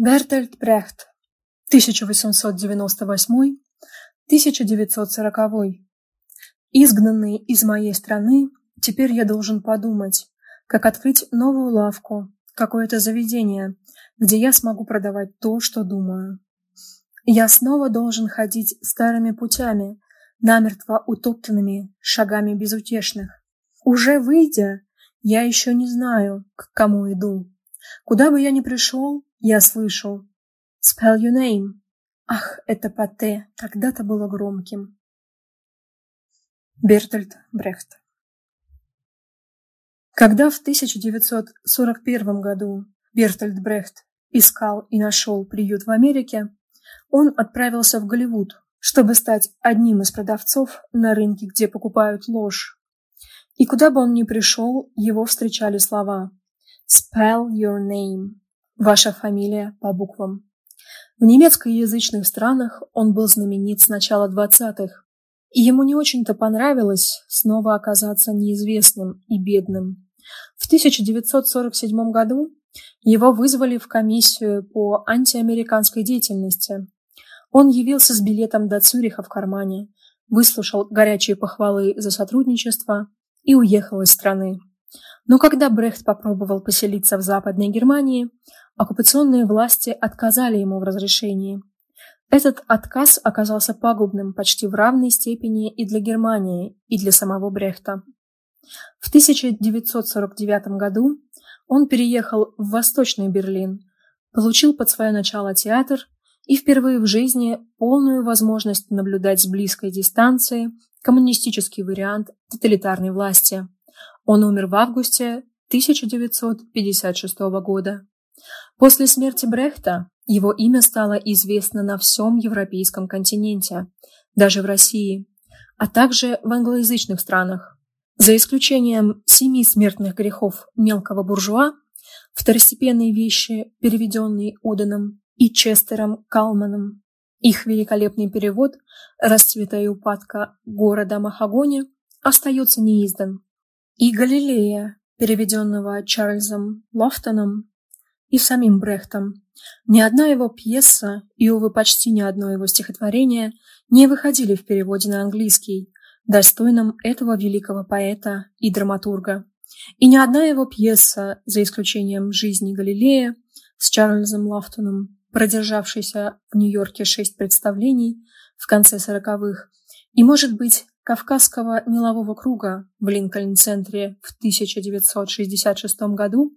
Бертольд Брехт, 1898-1940. Изгнанный из моей страны, теперь я должен подумать, как открыть новую лавку, какое-то заведение, где я смогу продавать то, что думаю. Я снова должен ходить старыми путями, намертво утоптанными шагами безутешных. Уже выйдя, я еще не знаю, к кому иду. Куда бы я ни пришел, я слышу «Spell your name». Ах, это пате когда-то было громким. Бертольд Брехт Когда в 1941 году Бертольд Брехт искал и нашел приют в Америке, он отправился в Голливуд, чтобы стать одним из продавцов на рынке, где покупают ложь. И куда бы он ни пришел, его встречали слова «Spell your name» Ваша фамилия по буквам. В немецкоязычных странах он был знаменит с начала двадцатых, и ему не очень-то понравилось снова оказаться неизвестным и бедным. В 1947 году его вызвали в комиссию по антиамериканской деятельности. Он явился с билетом до Цюриха в кармане, выслушал горячие похвалы за сотрудничество и уехал из страны. Но когда Брехт попробовал поселиться в Западной Германии, оккупационные власти отказали ему в разрешении. Этот отказ оказался пагубным почти в равной степени и для Германии, и для самого Брехта. В 1949 году он переехал в Восточный Берлин, получил под свое начало театр и впервые в жизни полную возможность наблюдать с близкой дистанции коммунистический вариант тоталитарной власти. Он умер в августе 1956 года. После смерти Брехта его имя стало известно на всем европейском континенте, даже в России, а также в англоязычных странах. За исключением семи смертных грехов мелкого буржуа, второстепенные вещи, переведенные Оданом и Честером Калманом, их великолепный перевод «Расцвета и упадка города Махагони» остается неиздан. И Галилея, переведенного Чарльзом Лофтоном и самим Брехтом. Ни одна его пьеса и, увы, почти ни одно его стихотворение не выходили в переводе на английский, достойном этого великого поэта и драматурга. И ни одна его пьеса, за исключением «Жизни Галилея» с Чарльзом Лофтоном, продержавшейся в Нью-Йорке шесть представлений в конце сороковых, и, может быть, Кавказского мелового круга в Линкольн-центре в 1966 году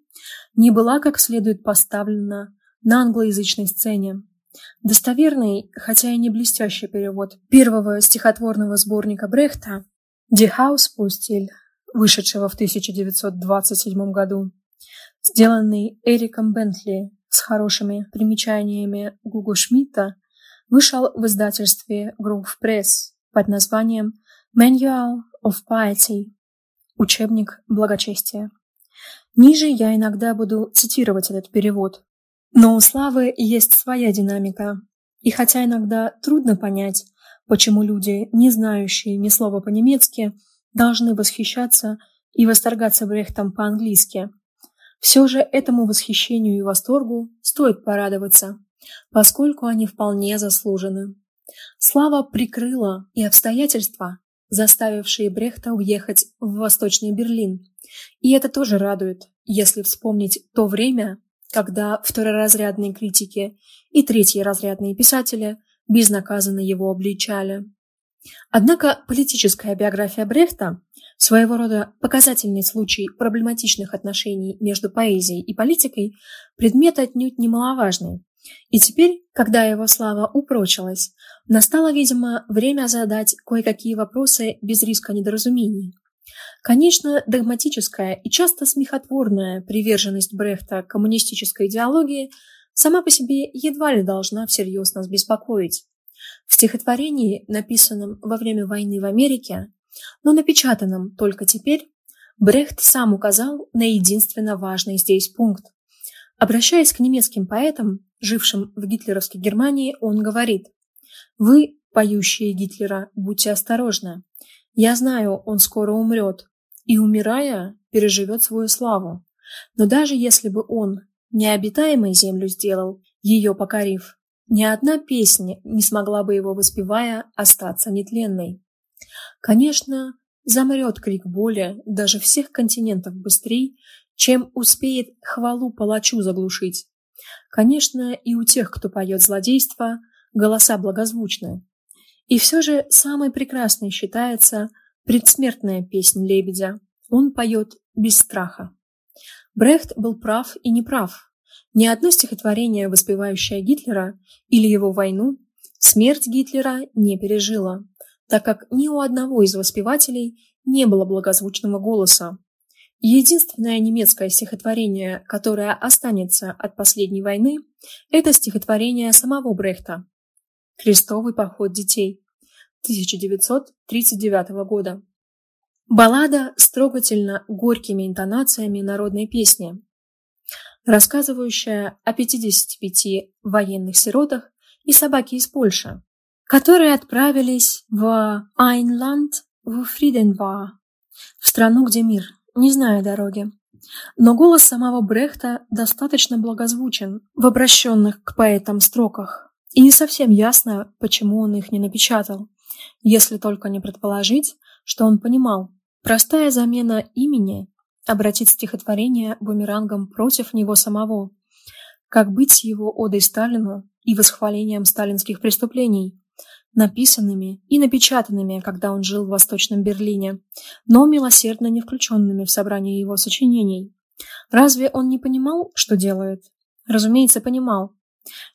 не была как следует поставлена на англоязычной сцене. Достоверный, хотя и не блестящий перевод первого стихотворного сборника Брехта «Die Hauspuzzle», вышедшего в 1927 году, сделанный Эриком Бентли с хорошими примечаниями Гуго Шмидта, вышел в издательстве Grove Press под названием Manual of Piety. Учебник благочестия. Ниже я иногда буду цитировать этот перевод. Но у славы есть своя динамика. И хотя иногда трудно понять, почему люди, не знающие ни слова по-немецки, должны восхищаться и восторгаться Брехтом по-английски, все же этому восхищению и восторгу стоит порадоваться, поскольку они вполне заслужены. Слава прикрыла и обстоятельства, заставившие Брехта уехать в Восточный Берлин. И это тоже радует, если вспомнить то время, когда второразрядные критики и третьеразрядные писатели безнаказанно его обличали. Однако политическая биография Брехта, своего рода показательный случай проблематичных отношений между поэзией и политикой, предмет отнюдь немаловажный. И теперь, когда его слава упрочилась, настало, видимо, время задать кое-какие вопросы без риска недоразумений. Конечно, догматическая и часто смехотворная приверженность Брехта коммунистической идеологии сама по себе едва ли должна всерьез нас беспокоить. В стихотворении, написанном во время войны в Америке, но напечатанном только теперь, Брехт сам указал на единственно важный здесь пункт. Обращаясь к немецким поэтам, жившим в гитлеровской Германии, он говорит «Вы, поющие Гитлера, будьте осторожны. Я знаю, он скоро умрет, и, умирая, переживет свою славу. Но даже если бы он необитаемой землю сделал, ее покорив. Ни одна песня не смогла бы его, воспевая, остаться нетленной. Конечно, замрет крик боли даже всех континентов быстрее, чем успеет хвалу палачу заглушить. Конечно, и у тех, кто поет злодейство, голоса благозвучны. И все же самой прекрасной считается предсмертная песня лебедя. Он поет без страха. Брехт был прав и неправ. Ни одно стихотворение, воспевающее Гитлера или его войну, смерть Гитлера не пережило, так как ни у одного из воспевателей не было благозвучного голоса. Единственное немецкое стихотворение, которое останется от последней войны, это стихотворение самого Брехта «Крестовый поход детей» 1939 года. Баллада с трогательно горькими интонациями народной песни, рассказывающая о 55 военных сиротах и собаке из Польши, которые отправились в Айнланд в Фриденва, в страну, где мир, не зная дороги. Но голос самого Брехта достаточно благозвучен в обращенных к поэтам строках, и не совсем ясно, почему он их не напечатал, если только не предположить, что он понимал, простая замена имени обратит стихотворение бумерангом против него самого, как быть его одой Сталину и восхвалением сталинских преступлений, написанными и напечатанными, когда он жил в Восточном Берлине, но милосердно не включенными в собрание его сочинений. Разве он не понимал, что делает? Разумеется, понимал.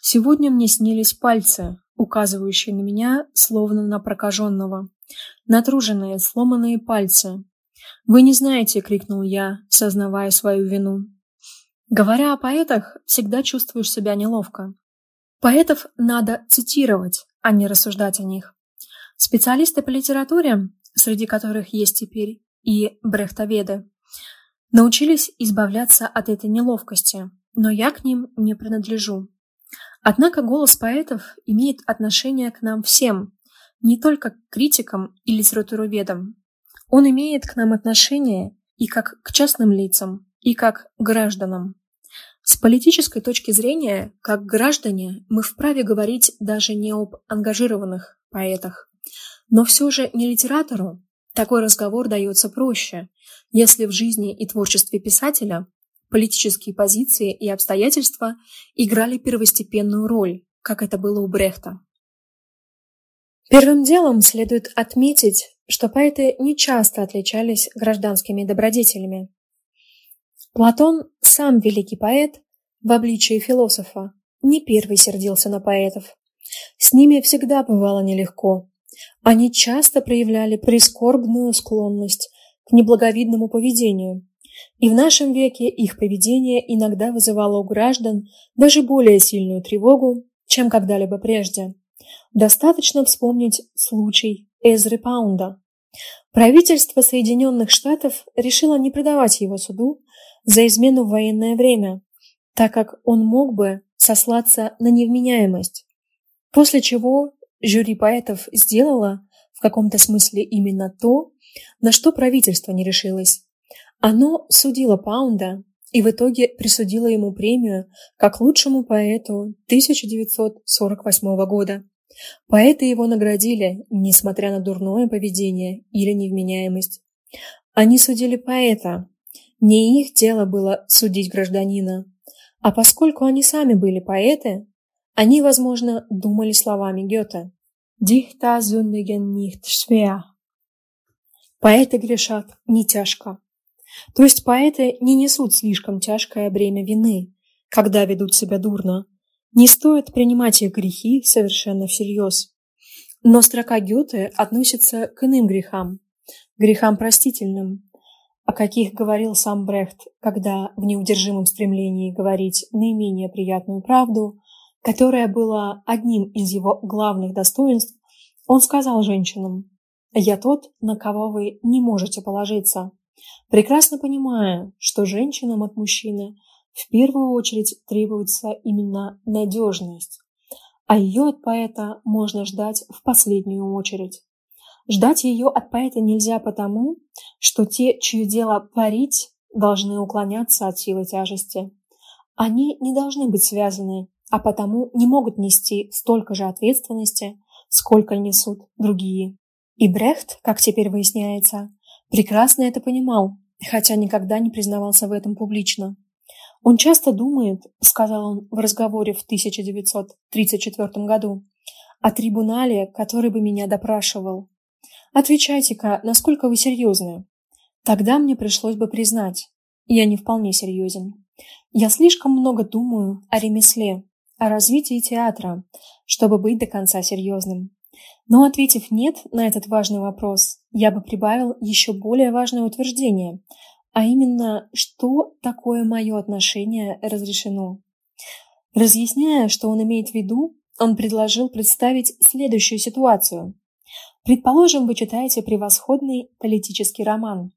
Сегодня мне снились пальцы, указывающие на меня, словно на прокаженного. Натруженные, сломанные пальцы. «Вы не знаете!» — крикнул я, сознавая свою вину. Говоря о поэтах, всегда чувствуешь себя неловко. Поэтов надо цитировать, а не рассуждать о них. Специалисты по литературе, среди которых есть теперь и брехтоведы, научились избавляться от этой неловкости, но я к ним не принадлежу. Однако голос поэтов имеет отношение к нам всем, не только к критикам и литературоведам. Он имеет к нам отношение и как к частным лицам, и как к гражданам. С политической точки зрения, как граждане, мы вправе говорить даже не об ангажированных поэтах. Но все же не литератору такой разговор дается проще, если в жизни и творчестве писателя политические позиции и обстоятельства играли первостепенную роль, как это было у Брехта. Первым делом следует отметить, что поэты не часто отличались гражданскими добродетелями. Платон, сам великий поэт, в обличии философа, не первый сердился на поэтов. С ними всегда бывало нелегко. Они часто проявляли прискорбную склонность к неблаговидному поведению, и в нашем веке их поведение иногда вызывало у граждан даже более сильную тревогу, чем когда-либо прежде. Достаточно вспомнить случай Эзры Паунда. Правительство Соединенных Штатов решило не предавать его суду за измену в военное время, так как он мог бы сослаться на невменяемость. После чего жюри поэтов сделало в каком-то смысле именно то, на что правительство не решилось. Оно судило Паунда и в итоге присудило ему премию как лучшему поэту 1948 года. Поэты его наградили, несмотря на дурное поведение или невменяемость. Они судили поэта. Не их дело было судить гражданина. А поскольку они сами были поэты, они, возможно, думали словами Гёте. «Dichter sündigen nicht schwer». Поэты грешат не тяжко. То есть поэты не несут слишком тяжкое бремя вины, когда ведут себя дурно, не стоит принимать их грехи совершенно всерьез. Но строка Гёте относится к иным грехам, грехам простительным, о каких говорил сам Брехт, когда в неудержимом стремлении говорить наименее приятную правду, которая была одним из его главных достоинств, он сказал женщинам «Я тот, на кого вы не можете положиться», прекрасно понимая, что женщинам от мужчины в первую очередь требуется именно надежность, а ее от поэта можно ждать в последнюю очередь. Ждать ее от поэта нельзя потому, что те, чье дело парить, должны уклоняться от силы тяжести. Они не должны быть связаны, а потому не могут нести столько же ответственности, сколько несут другие. И Брехт, как теперь выясняется, прекрасно это понимал, хотя никогда не признавался в этом публично. Он часто думает, сказал он в разговоре в 1934 году, о трибунале, который бы меня допрашивал. Отвечайте-ка, насколько вы серьезны? Тогда мне пришлось бы признать, я не вполне серьезен. Я слишком много думаю о ремесле, о развитии театра, чтобы быть до конца серьезным. Но ответив «нет» на этот важный вопрос, я бы прибавил еще более важное утверждение, а именно, что такое мое отношение разрешено. Разъясняя, что он имеет в виду, он предложил представить следующую ситуацию. Предположим, вы читаете превосходный политический роман,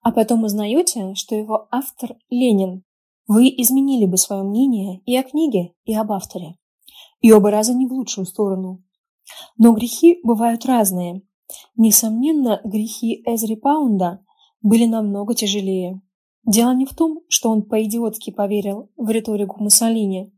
а потом узнаете, что его автор Ленин. Вы изменили бы свое мнение и о книге, и об авторе. И оба раза не в лучшую сторону. Но грехи бывают разные. Несомненно, грехи Эзри Паунда были намного тяжелее. Дело не в том, что он по-идиотски поверил в риторику Муссолини.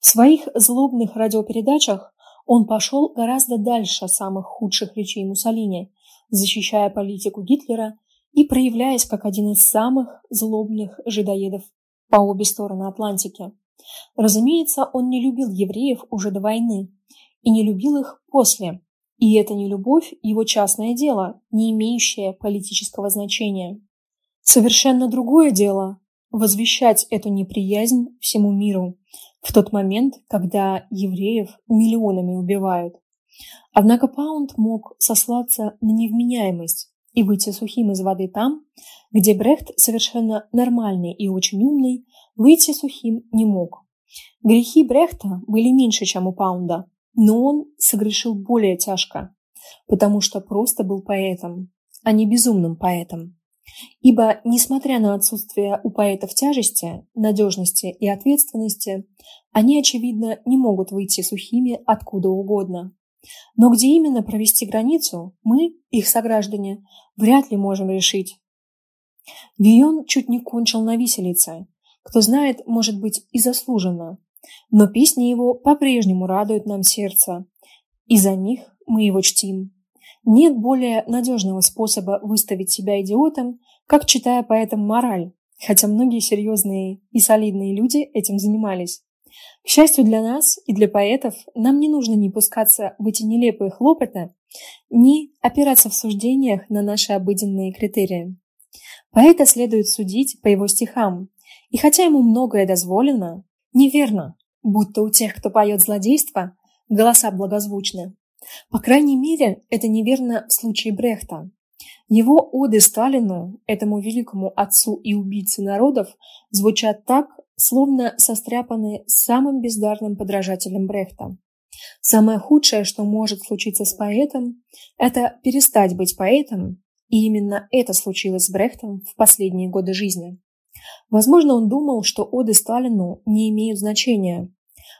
В своих злобных радиопередачах он пошел гораздо дальше самых худших речей Муссолини, защищая политику Гитлера и проявляясь как один из самых злобных жидоедов по обе стороны Атлантики. Разумеется, он не любил евреев уже до войны и не любил их после. И эта нелюбовь – его частное дело, не имеющее политического значения. Совершенно другое дело – возвещать эту неприязнь всему миру в тот момент, когда евреев миллионами убивают. Однако Паунд мог сослаться на невменяемость и выйти сухим из воды там, где Брехт, совершенно нормальный и очень умный, выйти сухим не мог. Грехи Брехта были меньше, чем у Паунда, но он согрешил более тяжко, потому что просто был поэтом, а не безумным поэтом. Ибо, несмотря на отсутствие у поэтов тяжести, надежности и ответственности, они, очевидно, не могут выйти сухими откуда угодно. Но где именно провести границу, мы, их сограждане, вряд ли можем решить. Вион чуть не кончил на виселице. Кто знает, может быть, и заслуженно. Но песни его по-прежнему радуют нам сердце, и за них мы его чтим. Нет более надежного способа выставить себя идиотом, как читая поэтам мораль, хотя многие серьезные и солидные люди этим занимались. К счастью для нас и для поэтов, нам не нужно ни пускаться в эти нелепые хлопоты, ни опираться в суждениях на наши обыденные критерии. Поэта следует судить по его стихам, и хотя ему многое дозволено, неверно, будто у тех, кто поет злодейство, голоса благозвучны. По крайней мере, это неверно в случае Брехта. Его оды Сталину, этому великому отцу и убийце народов, звучат так, словно состряпаны самым бездарным подражателем Брехта. Самое худшее, что может случиться с поэтом, это перестать быть поэтом, и именно это случилось с Брехтом в последние годы жизни. Возможно, он думал, что оды Сталину не имеют значения.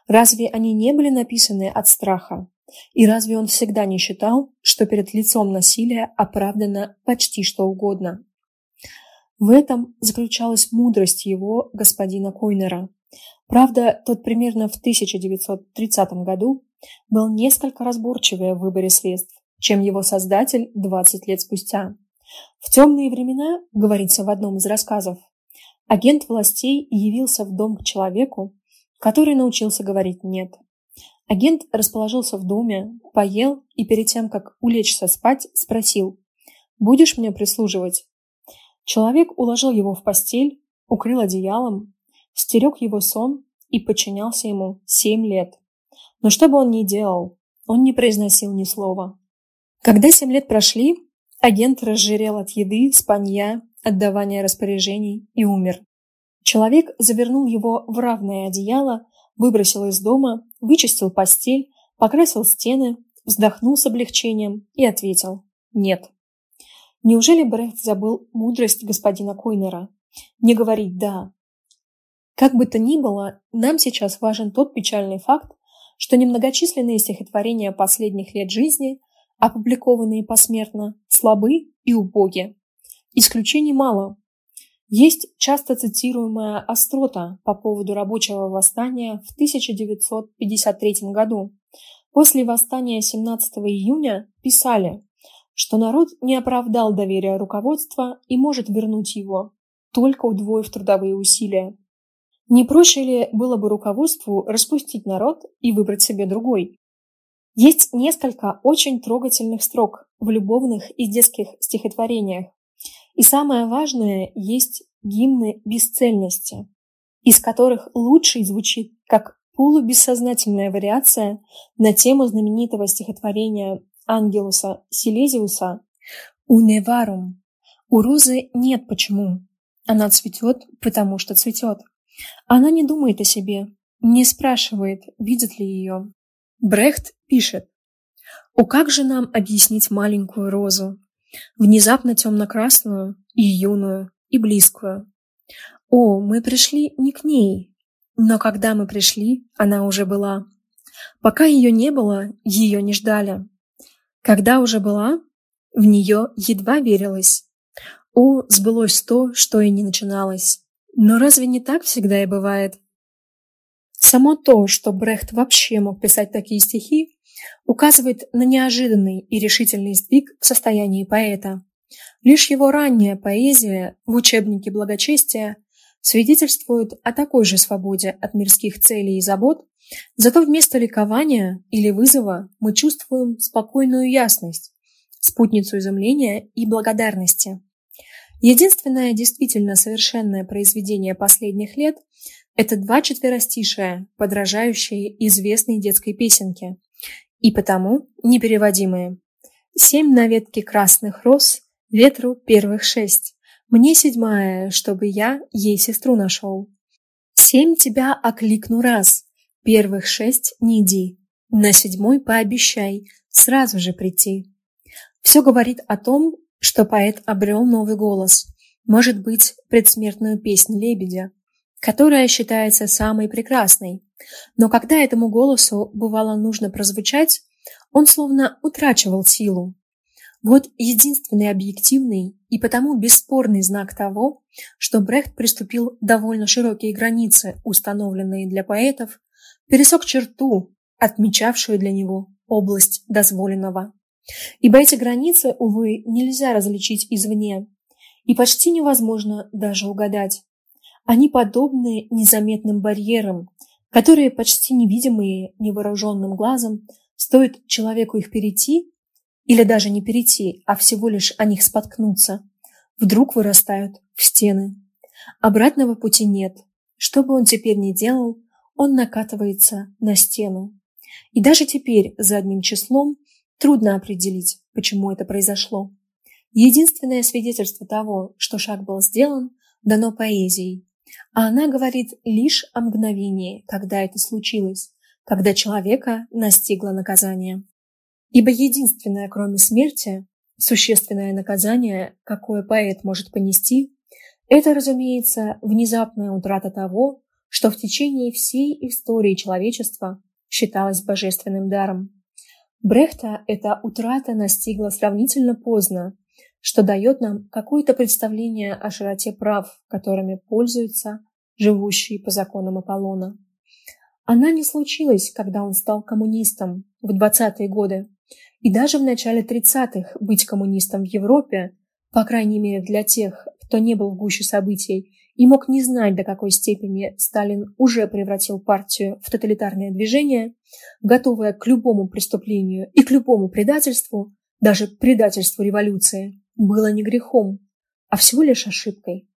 Разве они не были написаны от страха? И разве он всегда не считал, что перед лицом насилия оправдано почти что угодно? В этом заключалась мудрость его, господина Койнера. Правда, тот примерно в 1930 году был несколько разборчивее в выборе средств, чем его создатель 20 лет спустя. В темные времена, говорится в одном из рассказов, агент властей явился в дом к человеку, который научился говорить «нет». Агент расположился в доме, поел и перед тем, как улечься спать, спросил «Будешь мне прислуживать?» Человек уложил его в постель, укрыл одеялом, стерег его сон и подчинялся ему семь лет. Но что бы он ни делал, он не произносил ни слова. Когда семь лет прошли, агент разжирел от еды, спанья, отдавания распоряжений и умер. Человек завернул его в равное одеяло, выбросил из дома, вычистил постель, покрасил стены, вздохнул с облегчением и ответил «нет». Неужели Брехт забыл мудрость господина Койнера? Не говорить «да». Как бы то ни было, нам сейчас важен тот печальный факт, что немногочисленные стихотворения последних лет жизни, опубликованные посмертно, слабы и убоги. Исключений мало. Есть часто цитируемая острота по поводу рабочего восстания в 1953 году. После восстания 17 июня писали, что народ не оправдал доверия руководства и может вернуть его, только удвоив трудовые усилия. Не проще ли было бы руководству распустить народ и выбрать себе другой? Есть несколько очень трогательных строк в любовных и детских стихотворениях, и самое важное, есть гимны бесцельности, из которых лучший звучит как полубессознательная вариация на тему знаменитого стихотворения Ангелуса Силезиуса «Уневарум». У розы нет почему. Она цветет, потому что цветет. Она не думает о себе, не спрашивает, видит ли ее. Брехт пишет, «О, как же нам объяснить маленькую розу, внезапно темно-красную и юную, и близкую. О, мы пришли не к ней, но когда мы пришли, она уже была. Пока ее не было, ее не ждали. Когда уже была, в нее едва верилось. О, сбылось то, что и не начиналось. Но разве не так всегда и бывает? Само то, что Брехт вообще мог писать такие стихи, указывает на неожиданный и решительный сдвиг в состоянии поэта. Лишь его ранняя поэзия в учебнике благочестия свидетельствует о такой же свободе от мирских целей и забот, зато вместо ликования или вызова мы чувствуем спокойную ясность, спутницу изумления и благодарности. Единственное действительно совершенное произведение последних лет – это два четверостишия, подражающие известной детской песенке, и потому непереводимые. Семь на ветке красных роз, ветру первых шесть. Мне седьмая, чтобы я ей сестру нашел. Семь тебя окликну раз, первых шесть не иди. На седьмой пообещай сразу же прийти. Все говорит о том, что поэт обрел новый голос, может быть, предсмертную песнь лебедя, которая считается самой прекрасной. Но когда этому голосу бывало нужно прозвучать, он словно утрачивал силу. Вот единственный объективный и потому бесспорный знак того, что Брехт приступил довольно широкие границы, установленные для поэтов, пересек черту, отмечавшую для него область дозволенного. Ибо эти границы, увы, нельзя различить извне, и почти невозможно даже угадать. Они подобны незаметным барьерам, которые почти невидимые невооруженным глазом, стоит человеку их перейти, или даже не перейти, а всего лишь о них споткнуться, вдруг вырастают в стены. Обратного пути нет. Что бы он теперь ни делал, он накатывается на стену. И даже теперь задним числом трудно определить, почему это произошло. Единственное свидетельство того, что шаг был сделан, дано поэзией, а она говорит лишь о мгновении, когда это случилось, когда человека настигло наказание. Ибо единственное, кроме смерти, существенное наказание, какое поэт может понести, это, разумеется, внезапная утрата того, что в течение всей истории человечества считалось божественным даром. Брехта эта утрата настигла сравнительно поздно, что дает нам какое-то представление о широте прав, которыми пользуются живущие по законам Аполлона. Она не случилась, когда он стал коммунистом в 20-е годы, и даже в начале 30-х быть коммунистом в Европе, по крайней мере для тех, кто не был в гуще событий и мог не знать, до какой степени Сталин уже превратил партию в тоталитарное движение, готовое к любому преступлению и к любому предательству, даже предательству революции, было не грехом, а всего лишь ошибкой.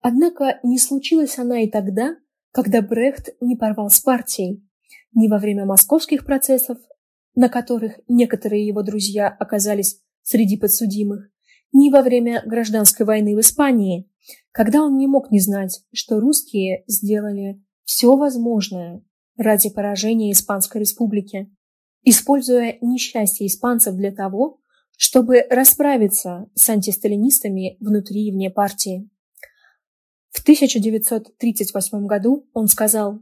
Однако не случилась она и тогда, когда Брехт не порвал с партией, ни во время московских процессов, на которых некоторые его друзья оказались среди подсудимых, ни во время гражданской войны в Испании, когда он не мог не знать, что русские сделали все возможное ради поражения Испанской республики, используя несчастье испанцев для того, чтобы расправиться с антисталинистами внутри и вне партии. В 1938 году он сказал,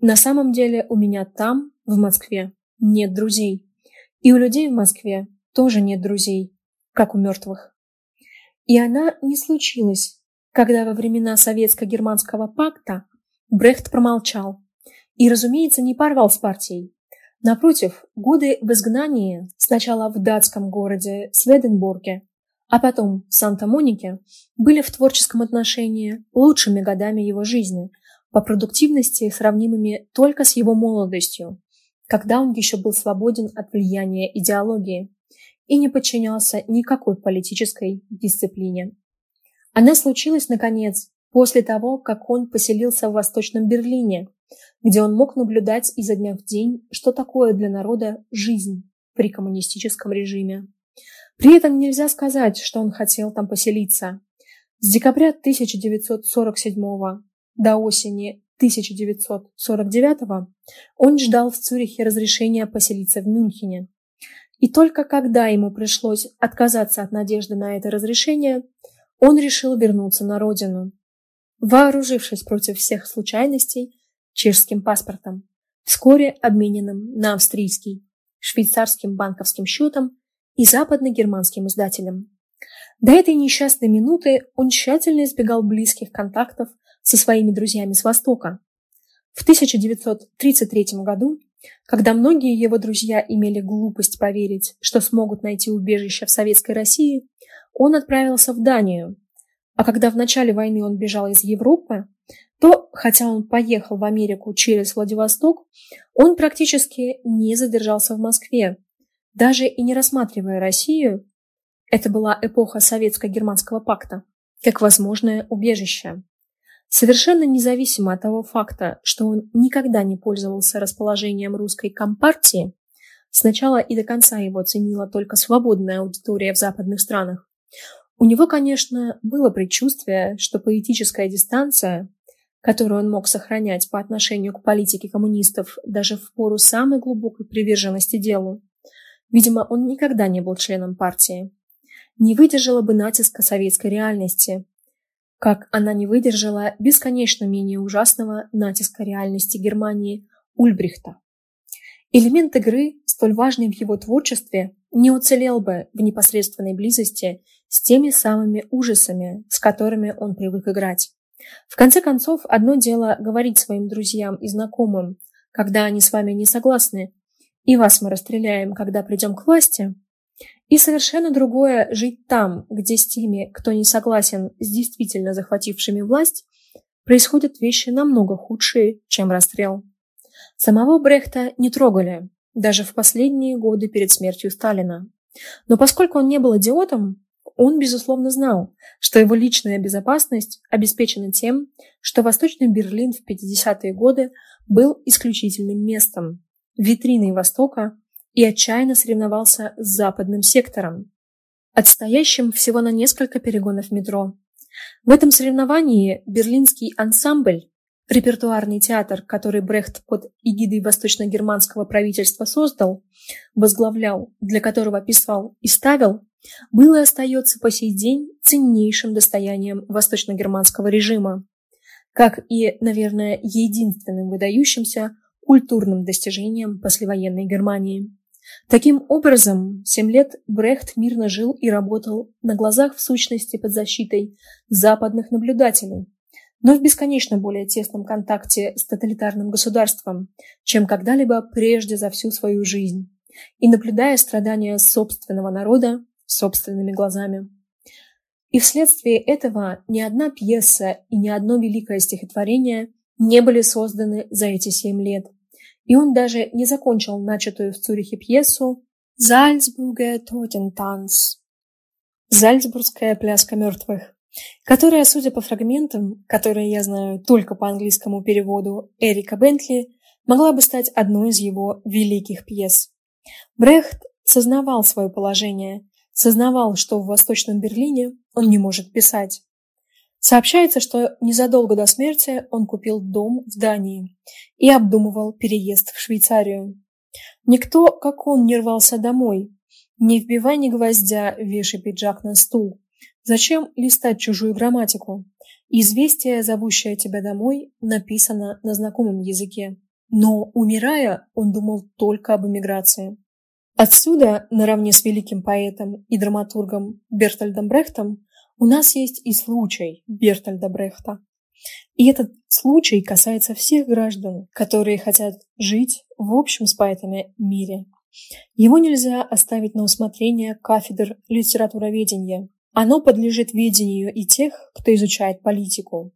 «На самом деле у меня там, в Москве, нет друзей. И у людей в Москве тоже нет друзей, как у мертвых». И она не случилась, когда во времена Советско-германского пакта Брехт промолчал и, разумеется, не порвал с партией. Напротив, годы в изгнании, сначала в датском городе Сведенбурге, а потом в Санта-Монике, были в творческом отношении лучшими годами его жизни, по продуктивности сравнимыми только с его молодостью, когда он еще был свободен от влияния идеологии и не подчинялся никакой политической дисциплине. Она случилась, наконец, после того, как он поселился в Восточном Берлине, где он мог наблюдать изо дня в день, что такое для народа жизнь при коммунистическом режиме. При этом нельзя сказать, что он хотел там поселиться. С декабря 1947 до осени 1949 он ждал в Цюрихе разрешения поселиться в Мюнхене. И только когда ему пришлось отказаться от надежды на это разрешение, он решил вернуться на родину. Вооружившись против всех случайностей чешским паспортом, вскоре обмененным на австрийский, швейцарским банковским счетом и западно-германским издателем. До этой несчастной минуты он тщательно избегал близких контактов со своими друзьями с Востока. В 1933 году, когда многие его друзья имели глупость поверить, что смогут найти убежище в Советской России, он отправился в Данию. А когда в начале войны он бежал из Европы, то, хотя он поехал в Америку через Владивосток, он практически не задержался в Москве, даже и не рассматривая Россию, это была эпоха Советско-Германского пакта, как возможное убежище. Совершенно независимо от того факта, что он никогда не пользовался расположением русской компартии, сначала и до конца его ценила только свободная аудитория в западных странах, у него, конечно, было предчувствие, что поэтическая дистанция, которую он мог сохранять по отношению к политике коммунистов даже в пору самой глубокой приверженности делу, видимо, он никогда не был членом партии, не выдержала бы натиска советской реальности, как она не выдержала бесконечно менее ужасного натиска реальности Германии Ульбрихта. Элемент игры, столь важный в его творчестве, не уцелел бы в непосредственной близости с теми самыми ужасами, с которыми он привык играть. В конце концов, одно дело говорить своим друзьям и знакомым, когда они с вами не согласны, и вас мы расстреляем, когда придем к власти, и совершенно другое – жить там, где с теми, кто не согласен с действительно захватившими власть, происходят вещи намного худшие, чем расстрел. Самого Брехта не трогали, даже в последние годы перед смертью Сталина. Но поскольку он не был идиотом, он, безусловно, знал, что его личная безопасность обеспечена тем, что Восточный Берлин в 50-е годы был исключительным местом, витриной Востока и отчаянно соревновался с западным сектором, отстоящим всего на несколько перегонов метро. В этом соревновании берлинский ансамбль, репертуарный театр, который Брехт под эгидой восточно-германского правительства создал, возглавлял, для которого писал и ставил, был и остается по сей день ценнейшим достоянием восточно-германского режима, как и, наверное, единственным выдающимся культурным достижением послевоенной Германии. Таким образом, семь лет Брехт мирно жил и работал на глазах в сущности под защитой западных наблюдателей, но в бесконечно более тесном контакте с тоталитарным государством, чем когда-либо прежде за всю свою жизнь, и наблюдая страдания собственного народа собственными глазами. И вследствие этого ни одна пьеса и ни одно великое стихотворение не были созданы за эти семь лет – и он даже не закончил начатую в Цюрихе пьесу «Зальцбурге Тотентанс» «Зальцбургская пляска мертвых», которая, судя по фрагментам, которые я знаю только по английскому переводу Эрика Бентли, могла бы стать одной из его великих пьес. Брехт сознавал свое положение, сознавал, что в Восточном Берлине он не может писать. Сообщается, что незадолго до смерти он купил дом в Дании и обдумывал переезд в Швейцарию. Никто, как он, не рвался домой. Не вбивай ни гвоздя, вешай пиджак на стул. Зачем листать чужую грамматику? Известие, зовущее тебя домой, написано на знакомом языке. Но, умирая, он думал только об эмиграции. Отсюда, наравне с великим поэтом и драматургом Бертольдом Брехтом, У нас есть и случай Бертольда Брехта. И этот случай касается всех граждан, которые хотят жить в общем с поэтами мире. Его нельзя оставить на усмотрение кафедр литературоведения. Оно подлежит ведению и тех, кто изучает политику.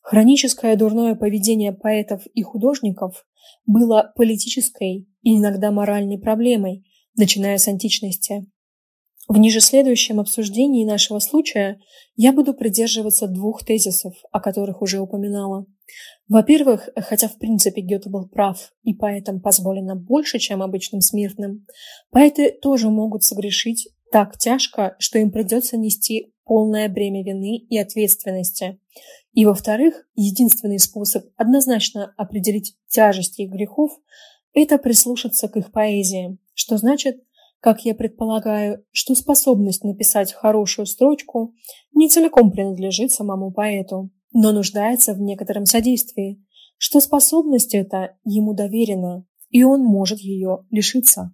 Хроническое дурное поведение поэтов и художников было политической и иногда моральной проблемой, начиная с античности. В ниже следующем обсуждении нашего случая я буду придерживаться двух тезисов, о которых уже упоминала. Во-первых, хотя в принципе Гёте был прав, и поэтам позволено больше, чем обычным смертным, поэты тоже могут согрешить так тяжко, что им придется нести полное бремя вины и ответственности. И во-вторых, единственный способ однозначно определить тяжесть их грехов – это прислушаться к их поэзии, что значит как я предполагаю, что способность написать хорошую строчку не целиком принадлежит самому поэту, но нуждается в некотором содействии, что способность эта ему доверена, и он может ее лишиться.